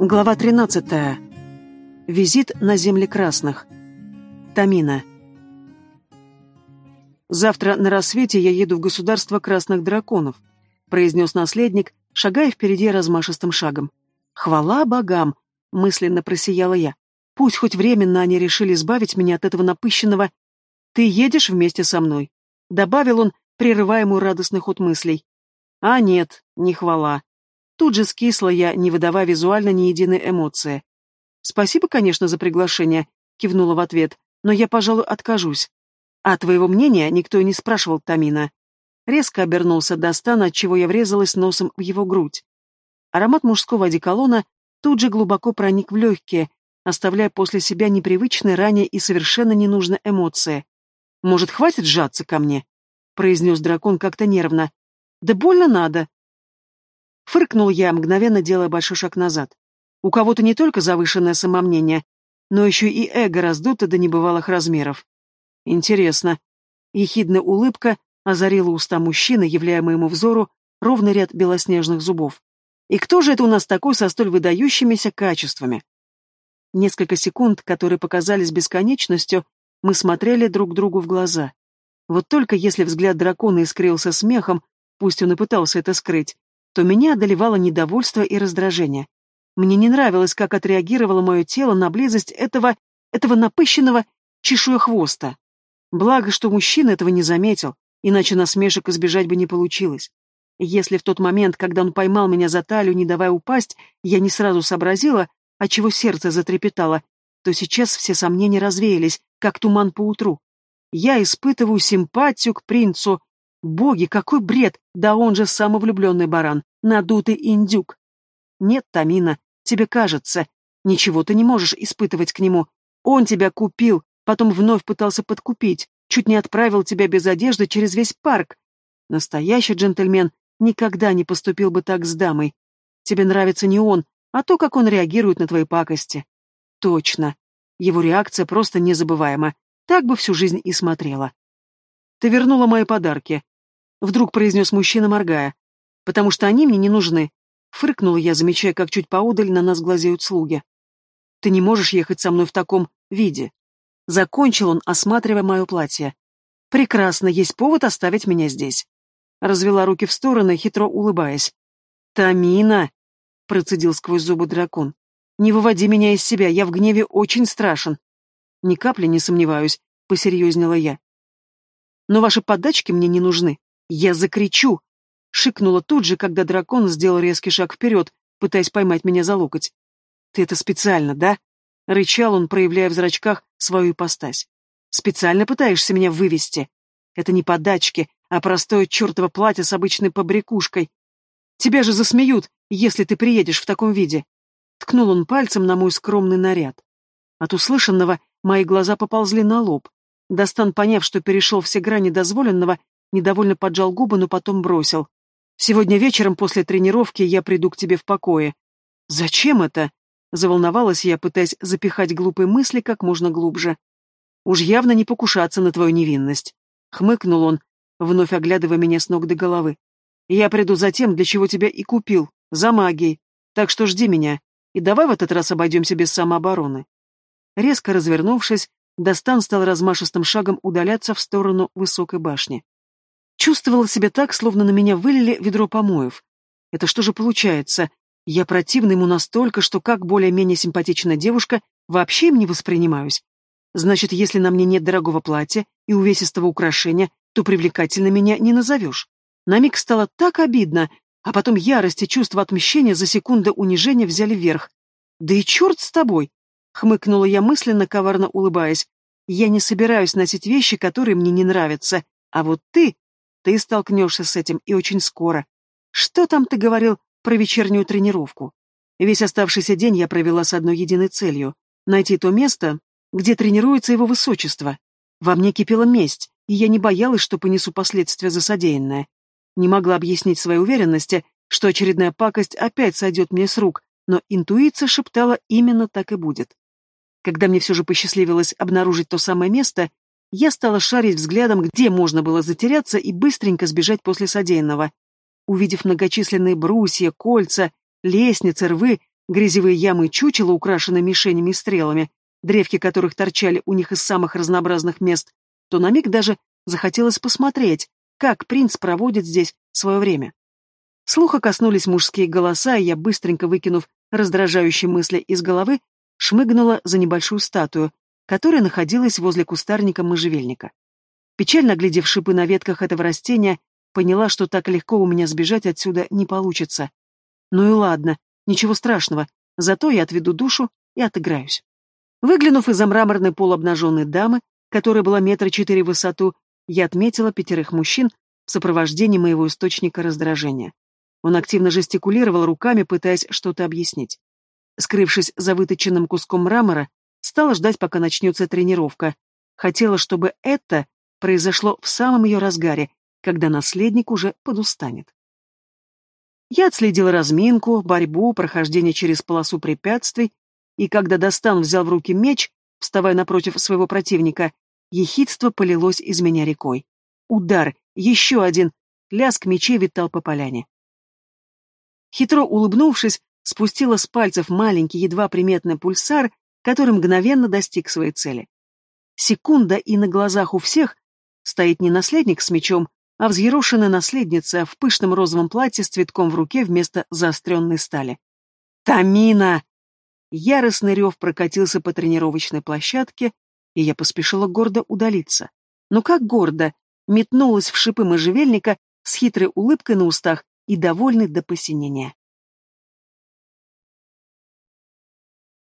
Глава 13. Визит на земли красных. Тамина. «Завтра на рассвете я еду в государство красных драконов», произнес наследник, шагая впереди размашистым шагом. «Хвала богам!» — мысленно просияла я. «Пусть хоть временно они решили избавить меня от этого напыщенного «Ты едешь вместе со мной», — добавил он, прерывая ему радостный ход мыслей. «А нет, не хвала. Тут же скисла я, не выдавая визуально ни единой эмоции. «Спасибо, конечно, за приглашение», — кивнула в ответ, «но я, пожалуй, откажусь». «А твоего мнения никто и не спрашивал, Тамина». Резко обернулся Достан, отчего я врезалась носом в его грудь. Аромат мужского одеколона тут же глубоко проник в легкие, оставляя после себя непривычные ранее и совершенно ненужные эмоции. «Может, хватит сжаться ко мне?» — произнес дракон как-то нервно. «Да больно надо», Фыркнул я, мгновенно делая большой шаг назад. У кого-то не только завышенное самомнение, но еще и эго раздуто до небывалых размеров. Интересно. Ехидная улыбка озарила уста мужчины, являя моему взору ровный ряд белоснежных зубов. И кто же это у нас такой со столь выдающимися качествами? Несколько секунд, которые показались бесконечностью, мы смотрели друг другу в глаза. Вот только если взгляд дракона искрился смехом, пусть он и пытался это скрыть, то меня одолевало недовольство и раздражение. Мне не нравилось, как отреагировало мое тело на близость этого, этого напыщенного чешуехвоста. Благо, что мужчина этого не заметил, иначе насмешек избежать бы не получилось. Если в тот момент, когда он поймал меня за талию, не давая упасть, я не сразу сообразила, отчего сердце затрепетало, то сейчас все сомнения развеялись, как туман по утру. Я испытываю симпатию к принцу. Боги, какой бред! Да он же самовлюбленный баран надутый индюк. Нет, Тамина, тебе кажется, ничего ты не можешь испытывать к нему. Он тебя купил, потом вновь пытался подкупить, чуть не отправил тебя без одежды через весь парк. Настоящий джентльмен никогда не поступил бы так с дамой. Тебе нравится не он, а то, как он реагирует на твои пакости. Точно. Его реакция просто незабываема. Так бы всю жизнь и смотрела. Ты вернула мои подарки. Вдруг произнес мужчина, моргая потому что они мне не нужны. Фыркнула я, замечая, как чуть поодаль на нас глазеют слуги. Ты не можешь ехать со мной в таком виде. Закончил он, осматривая мое платье. Прекрасно, есть повод оставить меня здесь. Развела руки в стороны, хитро улыбаясь. Тамина, процедил сквозь зубы дракон. Не выводи меня из себя, я в гневе очень страшен. Ни капли не сомневаюсь, посерьезнела я. Но ваши подачки мне не нужны. Я закричу, Шикнула тут же, когда дракон сделал резкий шаг вперед, пытаясь поймать меня за локоть. «Ты это специально, да?» — рычал он, проявляя в зрачках свою ипостась. «Специально пытаешься меня вывести? Это не подачки, а простое чертово платье с обычной побрякушкой. Тебя же засмеют, если ты приедешь в таком виде!» Ткнул он пальцем на мой скромный наряд. От услышанного мои глаза поползли на лоб. Достан, поняв, что перешел все грани дозволенного, недовольно поджал губы, но потом бросил. Сегодня вечером после тренировки я приду к тебе в покое. Зачем это? Заволновалась я, пытаясь запихать глупые мысли как можно глубже. Уж явно не покушаться на твою невинность. Хмыкнул он, вновь оглядывая меня с ног до головы. Я приду за тем, для чего тебя и купил, за магией. Так что жди меня, и давай в этот раз обойдемся без самообороны. Резко развернувшись, Достан стал размашистым шагом удаляться в сторону высокой башни. Чувствовала себя так, словно на меня вылили ведро помоев. Это что же получается? Я противна ему настолько, что как более-менее симпатичная девушка вообще им не воспринимаюсь. Значит, если на мне нет дорогого платья и увесистого украшения, то привлекательно меня не назовешь. На миг стало так обидно, а потом ярость и чувство отмщения за секунду унижения взяли верх. «Да и черт с тобой!» — хмыкнула я мысленно, коварно улыбаясь. «Я не собираюсь носить вещи, которые мне не нравятся, а вот ты ты столкнешься с этим, и очень скоро. Что там ты говорил про вечернюю тренировку? Весь оставшийся день я провела с одной единой целью — найти то место, где тренируется его высочество. Во мне кипела месть, и я не боялась, что понесу последствия за содеянное. Не могла объяснить своей уверенности, что очередная пакость опять сойдет мне с рук, но интуиция шептала именно так и будет. Когда мне все же посчастливилось обнаружить то самое место, я стала шарить взглядом, где можно было затеряться и быстренько сбежать после содеянного. Увидев многочисленные брусья, кольца, лестницы, рвы, грязевые ямы и чучела, украшенные мишенями и стрелами, древки которых торчали у них из самых разнообразных мест, то на миг даже захотелось посмотреть, как принц проводит здесь свое время. Слуха коснулись мужские голоса, и я, быстренько выкинув раздражающие мысли из головы, шмыгнула за небольшую статую, которая находилась возле кустарника можжевельника. Печально глядев шипы на ветках этого растения, поняла, что так легко у меня сбежать отсюда не получится. Ну и ладно, ничего страшного, зато я отведу душу и отыграюсь. Выглянув из-за мраморной полуобнаженной дамы, которая была метра четыре в высоту, я отметила пятерых мужчин в сопровождении моего источника раздражения. Он активно жестикулировал руками, пытаясь что-то объяснить. Скрывшись за выточенным куском мрамора, стала ждать, пока начнется тренировка. Хотела, чтобы это произошло в самом ее разгаре, когда наследник уже подустанет. Я отследила разминку, борьбу, прохождение через полосу препятствий, и когда Достан взял в руки меч, вставая напротив своего противника, ехидство полилось из меня рекой. Удар, еще один, лязг мечей витал по поляне. Хитро улыбнувшись, спустила с пальцев маленький, едва приметный пульсар, который мгновенно достиг своей цели. Секунда, и на глазах у всех стоит не наследник с мечом, а взъерошенная наследница в пышном розовом платье с цветком в руке вместо заостренной стали. «Тамина!» Яростный рев прокатился по тренировочной площадке, и я поспешила гордо удалиться. Но как гордо! Метнулась в шипы можжевельника с хитрой улыбкой на устах и довольный до посинения.